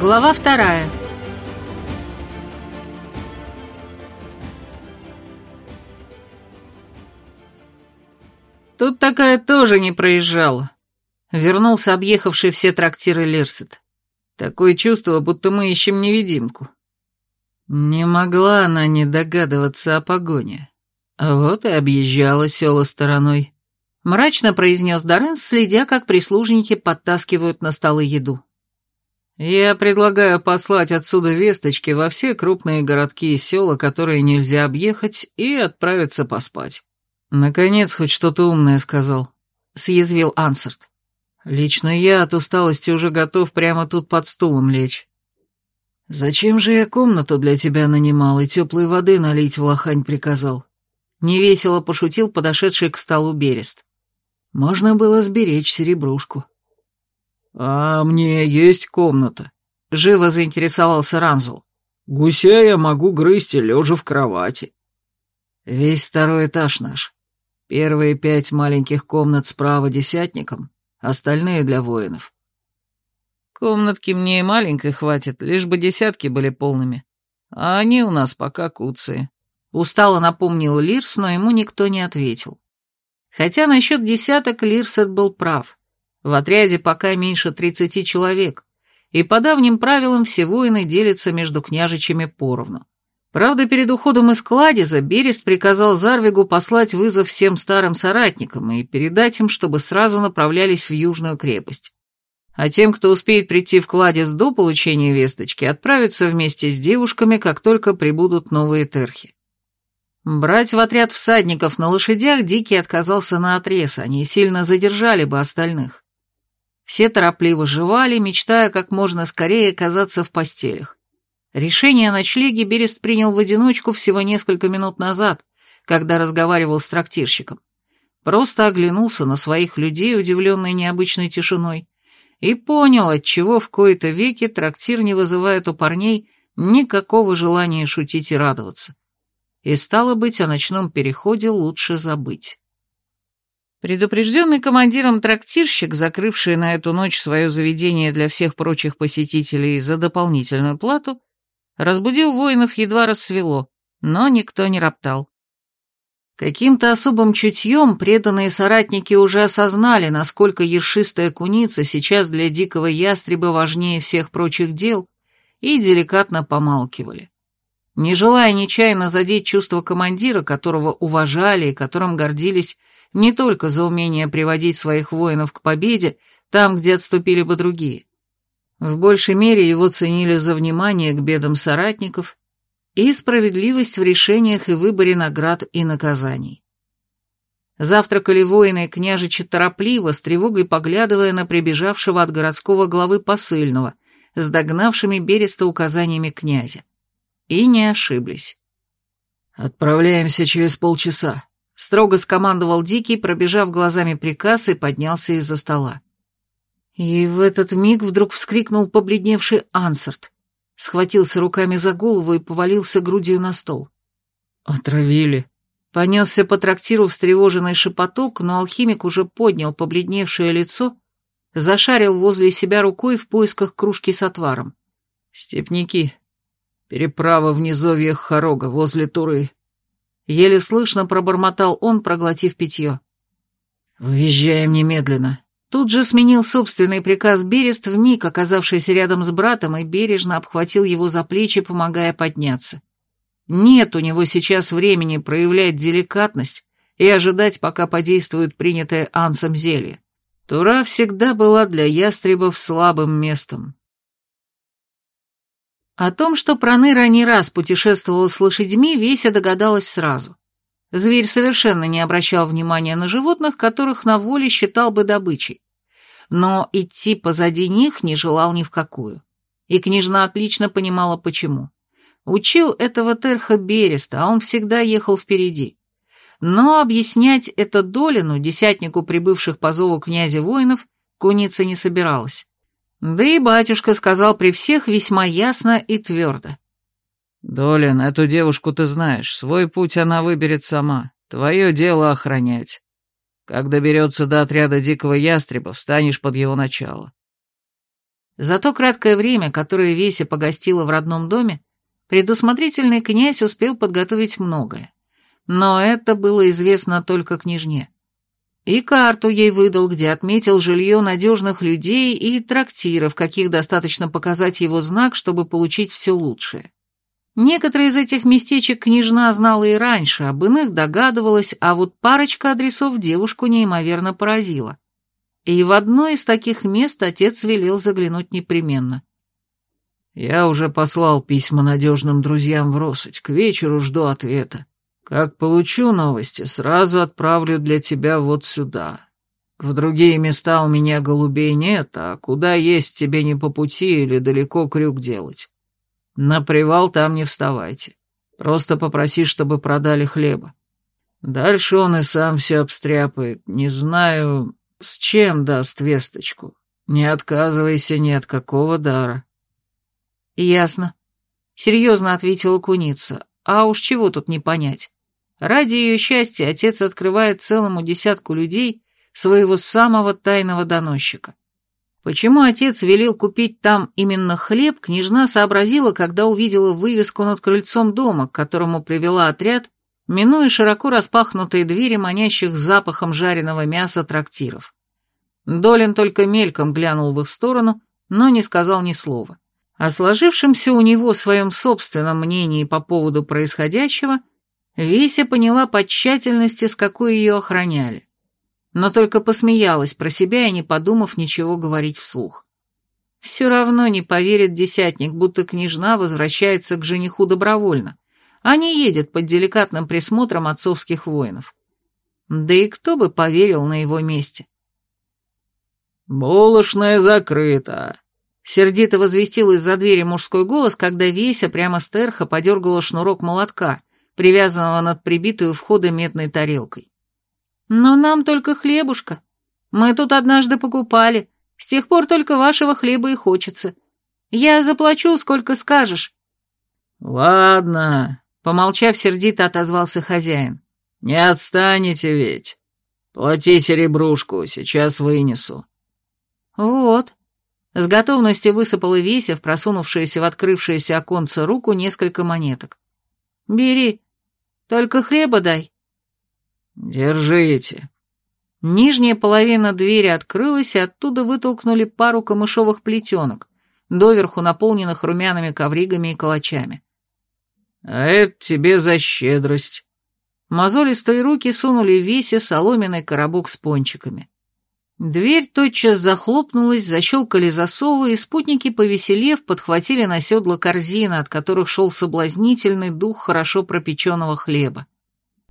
Глава вторая. Тут такая тоже не проезжала. Вернулся объехавший все трактиры Лерсет. Такое чувство, будто мы ищем невидимку. Не могла она не догадываться о погоне. А вот и объезжала села стороной. Мрачно произнес Дорен, следя, как прислужники подтаскивают на столы еду. Я предлагаю послать отсюда весточки во все крупные городки и села, которые нельзя объехать, и отправиться поспать. Наконец, хоть что-то умное сказал. Съязвил Ансарт. Лично я от усталости уже готов прямо тут под стулом лечь. Зачем же я комнату для тебя нанимал и теплой воды налить в лохань приказал? Невесело пошутил подошедший к столу Берест. Можно было сберечь серебрушку. «А мне есть комната», — живо заинтересовался Ранзул. «Гуся я могу грызть лежа в кровати». «Весь второй этаж наш. Первые пять маленьких комнат справа десятником, остальные для воинов. Комнатки мне и маленькой хватит, лишь бы десятки были полными. А они у нас пока куцые. Устало напомнил Лирс, но ему никто не ответил. Хотя насчет десяток Лирсет был прав. В отряде пока меньше тридцати человек, и по давним правилам все воины делятся между княжичами поровну. Правда, перед уходом из Кладеза Берест приказал Зарвигу послать вызов всем старым соратникам и передать им, чтобы сразу направлялись в Южную крепость. А тем, кто успеет прийти в Кладез до получения весточки, отправиться вместе с девушками, как только прибудут новые терхи. Брать в отряд всадников на лошадях Дикий отказался на отрез, они сильно задержали бы остальных. Все торопливо жевали, мечтая как можно скорее оказаться в постелях. Решение о ночлеге Берест принял в одиночку всего несколько минут назад, когда разговаривал с трактирщиком. Просто оглянулся на своих людей, удивленный необычной тишиной, и понял, отчего в кои-то веки трактир не вызывает у парней никакого желания шутить и радоваться. И стало быть, о ночном переходе лучше забыть. Предупрежденный командиром трактирщик, закрывший на эту ночь свое заведение для всех прочих посетителей за дополнительную плату, Разбудил воинов едва рассвело, но никто не роптал. Каким-то особым чутьем преданные соратники уже осознали, насколько ершистая куница сейчас для дикого ястреба важнее всех прочих дел, и деликатно помалкивали. Не желая нечаянно задеть чувство командира, которого уважали и которым гордились не только за умение приводить своих воинов к победе там, где отступили бы другие, в большей мере его ценили за внимание к бедам соратников и справедливость в решениях и выборе наград и наказаний. Завтракали воины княжичи торопливо, с тревогой поглядывая на прибежавшего от городского главы посыльного, с догнавшими Береста указаниями князя. И не ошиблись. «Отправляемся через полчаса», — строго скомандовал Дикий, пробежав глазами приказ и поднялся из-за стола. И в этот миг вдруг вскрикнул побледневший Ансарт, схватился руками за голову и повалился грудью на стол. «Отравили». Понесся по трактиру встревоженный шепоток, но алхимик уже поднял побледневшее лицо, зашарил возле себя рукой в поисках кружки с отваром. «Степники. Переправа в низовьях Хорога, возле Туры». Еле слышно пробормотал он, проглотив питье. «Выезжаем немедленно. Тут же сменил собственный приказ Берест, вмиг оказавшийся рядом с братом, и бережно обхватил его за плечи, помогая подняться. Нет у него сейчас времени проявлять деликатность и ожидать, пока подействует принятое Ансом зелье. Тура всегда была для ястребов слабым местом. О том, что Проныра не раз путешествовал с лошадьми, Веся догадалась сразу. Зверь совершенно не обращал внимания на животных, которых на воле считал бы добычей. Но идти позади них не желал ни в какую. И княжна отлично понимала, почему. Учил этого Терха Береста, а он всегда ехал впереди. Но объяснять это Долину, десятнику прибывших по зову князя воинов, куница не собиралась. Да и батюшка сказал при всех весьма ясно и твердо. «Долин, эту девушку ты знаешь, свой путь она выберет сама. Твое дело охранять. Как доберется до отряда дикого ястреба, встанешь под его начало». За то краткое время, которое Веся погостила в родном доме, предусмотрительный князь успел подготовить многое. Но это было известно только княжне. И карту ей выдал, где отметил жилье надежных людей и трактиров, каких достаточно показать его знак, чтобы получить все лучшее. Некоторые из этих местечек княжна знала и раньше, об иных догадывалась, а вот парочка адресов девушку неимоверно поразила. И в одно из таких мест отец велел заглянуть непременно. «Я уже послал письма надежным друзьям в Росать, к вечеру жду ответа. Как получу новости, сразу отправлю для тебя вот сюда. В другие места у меня голубей нет, а куда есть тебе не по пути или далеко крюк делать. На привал там не вставайте. Просто попроси, чтобы продали хлеба. Дальше он и сам все обстряпает. Не знаю, с чем даст весточку. Не отказывайся ни от какого дара. Ясно. Серьезно ответила куница. А уж чего тут не понять. Ради ее счастья отец открывает целому десятку людей своего самого тайного доносчика. Почему отец велел купить там именно хлеб, княжна сообразила, когда увидела вывеску над крыльцом дома, к которому привела отряд, минуя широко распахнутые двери, манящих запахом жареного мяса трактиров. Долин только мельком глянул в их сторону, но не сказал ни слова. О сложившемся у него своем собственном мнении по поводу происходящего Веся поняла по тщательности, с какой ее охраняли. Но только посмеялась про себя и не подумав ничего говорить вслух. Все равно не поверит десятник, будто княжна возвращается к жениху добровольно, а не едет под деликатным присмотром отцовских воинов. Да и кто бы поверил на его месте? «Булочная закрыта», — сердито возвестил из-за двери мужской голос, когда Веся прямо с терха подергала шнурок молотка, привязанного над прибитой у входа медной тарелкой. «Но нам только хлебушка. Мы тут однажды покупали. С тех пор только вашего хлеба и хочется. Я заплачу, сколько скажешь». «Ладно», — помолчав, сердито отозвался хозяин. «Не отстанете ведь. Плати серебрушку, сейчас вынесу». «Вот». С готовностью высыпала Веся в просунувшееся в открывшееся оконце руку несколько монеток. «Бери, только хлеба дай». «Держите». Нижняя половина двери открылась, и оттуда вытолкнули пару камышовых плетенок, доверху наполненных румяными ковригами и калачами. «А это тебе за щедрость». Мозолистые руки сунули в весе соломенный коробок с пончиками. Дверь тотчас захлопнулась, защелкали засовы, и спутники, повеселев, подхватили на седло корзины, от которых шел соблазнительный дух хорошо пропеченного хлеба.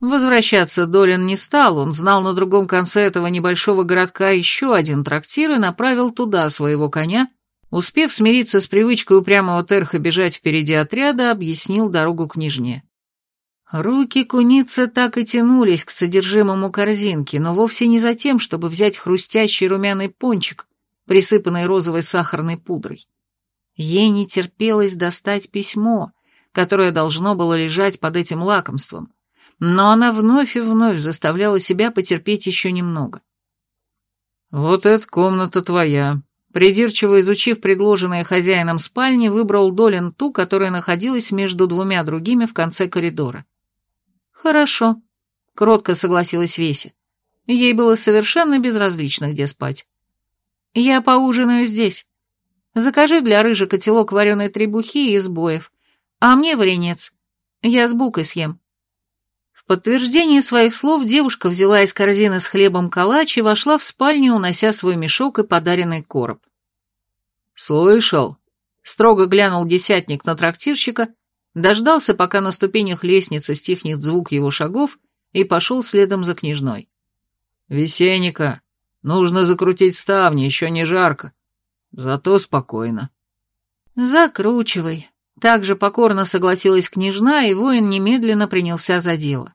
Возвращаться Долин не стал, он знал на другом конце этого небольшого городка еще один трактир и направил туда своего коня, успев смириться с привычкой упрямого терха бежать впереди отряда, объяснил дорогу княжне. Руки куницы так и тянулись к содержимому корзинки, но вовсе не за тем, чтобы взять хрустящий румяный пончик, присыпанный розовой сахарной пудрой. Ей не терпелось достать письмо, которое должно было лежать под этим лакомством, но она вновь и вновь заставляла себя потерпеть еще немного. «Вот эта комната твоя», Придирчиво изучив предложенные хозяином спальни, выбрал Долин ту, которая находилась между двумя другими в конце коридора. «Хорошо», — кротко согласилась Веся. Ей было совершенно безразлично, где спать. «Я поужинаю здесь. Закажи для рыжи котелок вареной требухи и сбоев, а мне варенец. Я с булкой съем». В подтверждение своих слов девушка взяла из корзины с хлебом калач и вошла в спальню, унося свой мешок и подаренный короб. «Слышал?» — строго глянул десятник на трактирщика дождался, пока на ступенях лестницы стихнет звук его шагов, и пошел следом за княжной. «Весенника, нужно закрутить ставни, еще не жарко. Зато спокойно». «Закручивай», — также покорно согласилась княжна, и воин немедленно принялся за дело.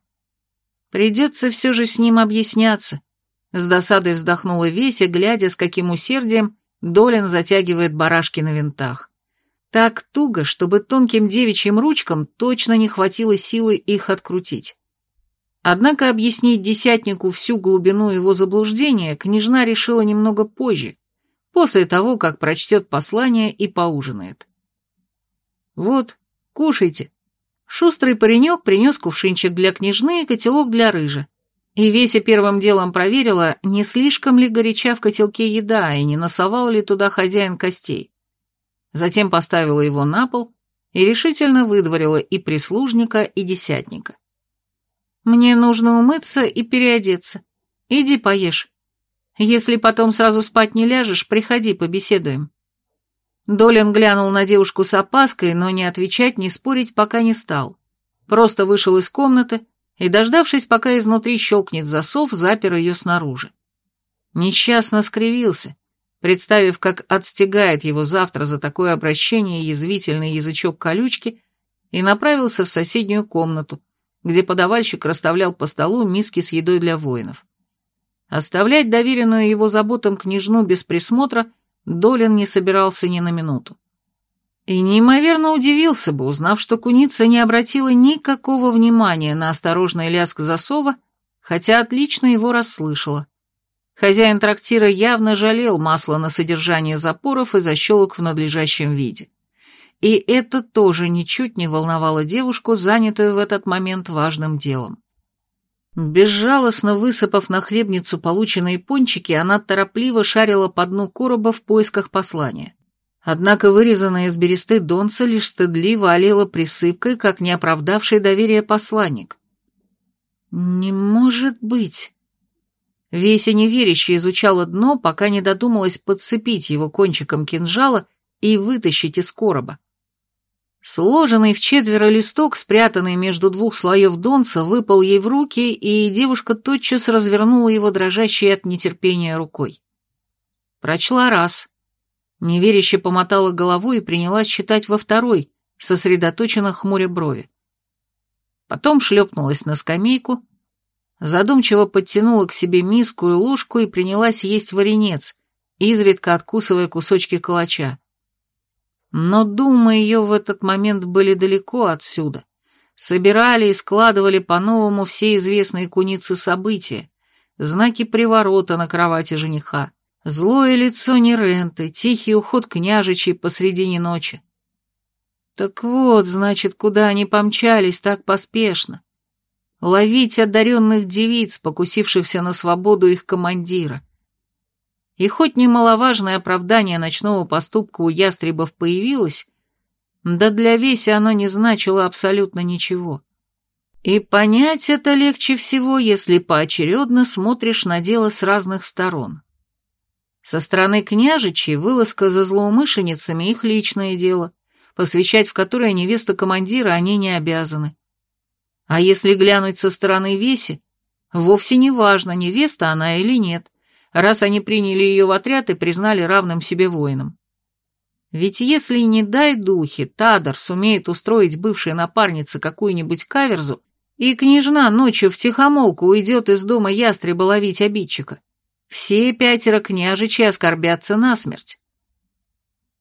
«Придется все же с ним объясняться», — с досадой вздохнула Веся, глядя, с каким усердием Долин затягивает барашки на винтах. Так туго, чтобы тонким девичьим ручкам точно не хватило силы их открутить. Однако объяснить десятнику всю глубину его заблуждения княжна решила немного позже, после того, как прочтет послание и поужинает. «Вот, кушайте». Шустрый паренек принес кувшинчик для княжны и котелок для рыжи. И Веся первым делом проверила, не слишком ли горяча в котелке еда и не носовал ли туда хозяин костей. Затем поставила его на пол и решительно выдворила и прислужника, и десятника. «Мне нужно умыться и переодеться. Иди поешь. Если потом сразу спать не ляжешь, приходи, побеседуем». Долин глянул на девушку с опаской, но не отвечать, не спорить пока не стал. Просто вышел из комнаты и, дождавшись, пока изнутри щелкнет засов, запер ее снаружи. Несчастно скривился, представив, как отстегает его завтра за такое обращение язвительный язычок колючки, и направился в соседнюю комнату, где подавальщик расставлял по столу миски с едой для воинов. Оставлять доверенную его заботам княжну без присмотра – Долин не собирался ни на минуту. И неимоверно удивился бы, узнав, что куница не обратила никакого внимания на осторожный лязг засова, хотя отлично его расслышала. Хозяин трактира явно жалел масла на содержание запоров и защелок в надлежащем виде. И это тоже ничуть не волновало девушку, занятую в этот момент важным делом. Безжалостно высыпав на хлебницу полученные пончики, она торопливо шарила по дну короба в поисках послания. Однако вырезанная из бересты донца лишь стыдливо олела присыпкой, как не оправдавший доверие посланник. «Не может быть!» Веся неверяще изучала дно, пока не додумалась подцепить его кончиком кинжала и вытащить из короба. Сложенный в четверо листок, спрятанный между двух слоев донца, выпал ей в руки, и девушка тотчас развернула его дрожащей от нетерпения рукой. Прочла раз. Неверяще помотала головой и принялась читать во второй, сосредоточенно хмуря брови. Потом шлепнулась на скамейку, задумчиво подтянула к себе миску и ложку и принялась есть варенец, изредка откусывая кусочки калача. Но думы ее в этот момент были далеко отсюда. Собирали и складывали по-новому все известные куницы события, знаки приворота на кровати жениха, злое лицо Неренты, тихий уход княжичей посредине ночи. Так вот, значит, куда они помчались так поспешно. Ловить одаренных девиц, покусившихся на свободу их командира — и хоть немаловажное оправдание ночного поступка у ястребов появилось, да для Веси оно не значило абсолютно ничего. И понять это легче всего, если поочередно смотришь на дело с разных сторон. Со стороны княжичей вылазка за злоумышленницами их личное дело, посвящать в которое невесту командира они не обязаны. А если глянуть со стороны Веси, вовсе не важно, невеста она или нет раз они приняли ее в отряд и признали равным себе воином. Ведь если, не дай духи, Тадар сумеет устроить бывшей напарнице какую-нибудь каверзу, и княжна ночью в тихомолку уйдет из дома ястреба ловить обидчика, все пятеро княжичей оскорбятся насмерть.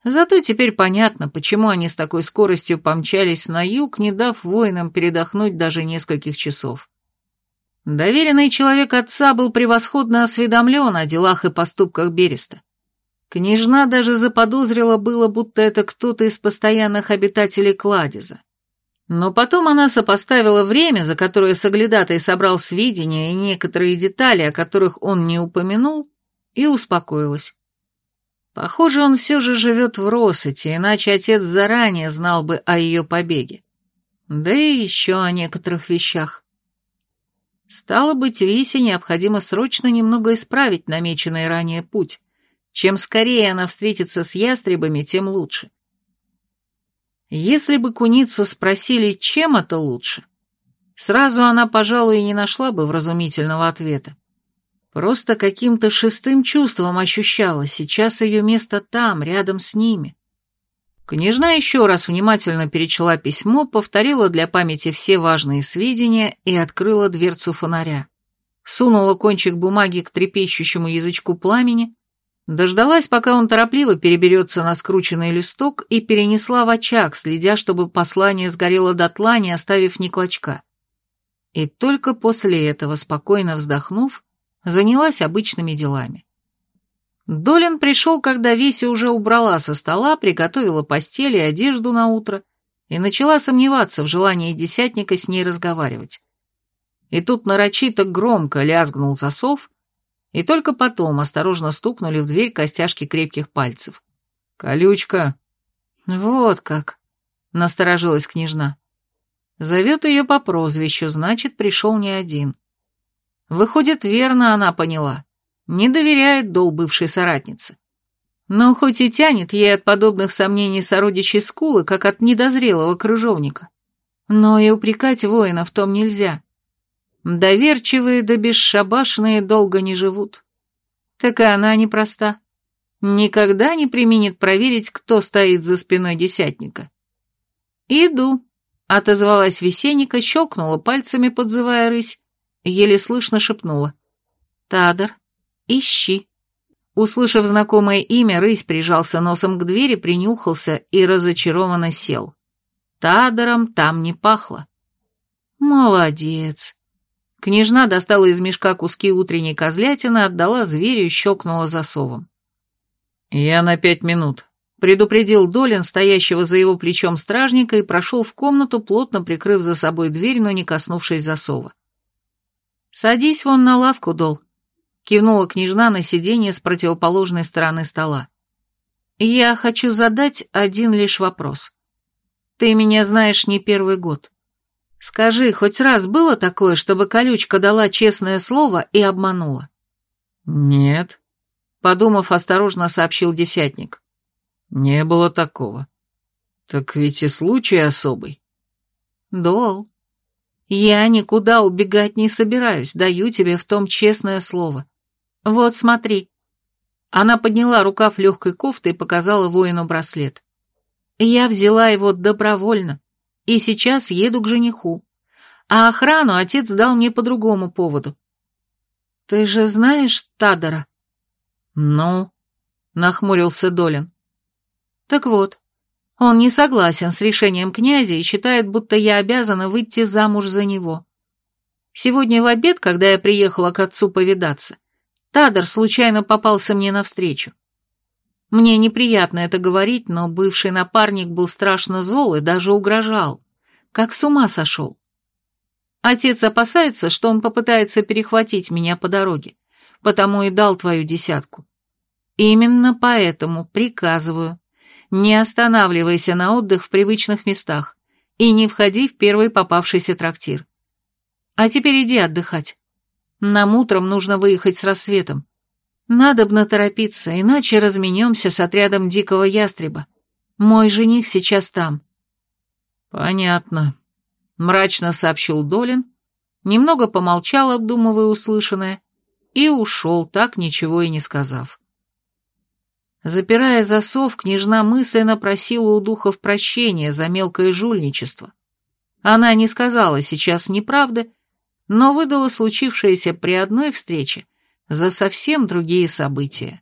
Зато теперь понятно, почему они с такой скоростью помчались на юг, не дав воинам передохнуть даже нескольких часов. Доверенный человек отца был превосходно осведомлен о делах и поступках Береста. Княжна даже заподозрила было, будто это кто-то из постоянных обитателей кладеза. Но потом она сопоставила время, за которое Соглядатай собрал сведения и некоторые детали, о которых он не упомянул, и успокоилась. Похоже, он все же живет в Росете, иначе отец заранее знал бы о ее побеге. Да и еще о некоторых вещах. Стало быть, Висе необходимо срочно немного исправить намеченный ранее путь. Чем скорее она встретится с ястребами, тем лучше. Если бы куницу спросили, чем это лучше, сразу она, пожалуй, и не нашла бы вразумительного ответа. Просто каким-то шестым чувством ощущала, сейчас ее место там, рядом с ними. Княжна еще раз внимательно перечла письмо, повторила для памяти все важные сведения и открыла дверцу фонаря. Сунула кончик бумаги к трепещущему язычку пламени, дождалась, пока он торопливо переберется на скрученный листок и перенесла в очаг, следя, чтобы послание сгорело дотла, не оставив ни клочка. И только после этого, спокойно вздохнув, занялась обычными делами. Долин пришел, когда Веся уже убрала со стола, приготовила постель и одежду на утро и начала сомневаться в желании десятника с ней разговаривать. И тут нарочито громко лязгнул засов, и только потом осторожно стукнули в дверь костяшки крепких пальцев. «Колючка!» «Вот как!» — насторожилась княжна. Зовет ее по прозвищу, значит, пришел не один. Выходит, верно она поняла. Не доверяет дол бывшей соратнице. Но хоть и тянет ей от подобных сомнений сородичей скулы, как от недозрелого крыжовника. Но и упрекать воина в том нельзя. Доверчивые да бесшабашные долго не живут. Так и она непроста. Никогда не применит проверить, кто стоит за спиной десятника. «Иду», — отозвалась Весенника, щелкнула пальцами, подзывая рысь, еле слышно шепнула. «Тадор, ищи». Услышав знакомое имя, рысь прижался носом к двери, принюхался и разочарованно сел. Тадором там не пахло. «Молодец». Княжна достала из мешка куски утренней козлятины, отдала зверю и щелкнула засовом. «Я на пять минут», — предупредил Долин, стоящего за его плечом стражника, и прошел в комнату, плотно прикрыв за собой дверь, но не коснувшись засова. «Садись вон на лавку, Дол», — кивнула княжна на сиденье с противоположной стороны стола. «Я хочу задать один лишь вопрос. Ты меня знаешь не первый год. Скажи, хоть раз было такое, чтобы колючка дала честное слово и обманула?» «Нет», — подумав, осторожно сообщил десятник. «Не было такого. Так ведь и случай особый». «Дол, я никуда убегать не собираюсь, даю тебе в том честное слово. Вот смотри». Она подняла рукав легкой кофты и показала воину браслет. Я взяла его добровольно, и сейчас еду к жениху. А охрану отец дал мне по другому поводу. Ты же знаешь Тадора? Ну, нахмурился Долин. Так вот, он не согласен с решением князя и считает, будто я обязана выйти замуж за него. Сегодня в обед, когда я приехала к отцу повидаться, Тадор случайно попался мне навстречу. Мне неприятно это говорить, но бывший напарник был страшно зол и даже угрожал. Как с ума сошел. Отец опасается, что он попытается перехватить меня по дороге, потому и дал твою десятку. Именно поэтому приказываю, не останавливайся на отдых в привычных местах и не входи в первый попавшийся трактир. А теперь иди отдыхать. Нам утром нужно выехать с рассветом. Надобно торопиться, иначе разменемся с отрядом дикого ястреба. Мой жених сейчас там». «Понятно», — мрачно сообщил Долин, немного помолчал, обдумывая услышанное, и ушел, так ничего и не сказав. Запирая засов, княжна мысленно просила у духов прощения за мелкое жульничество. Она не сказала сейчас неправды, но выдала случившееся при одной встрече за совсем другие события.